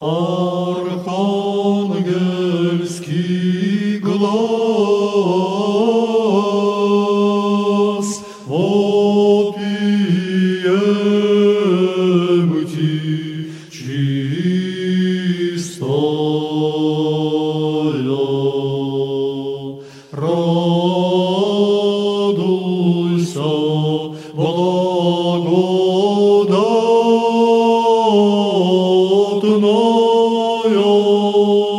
Archangelski glas Oh.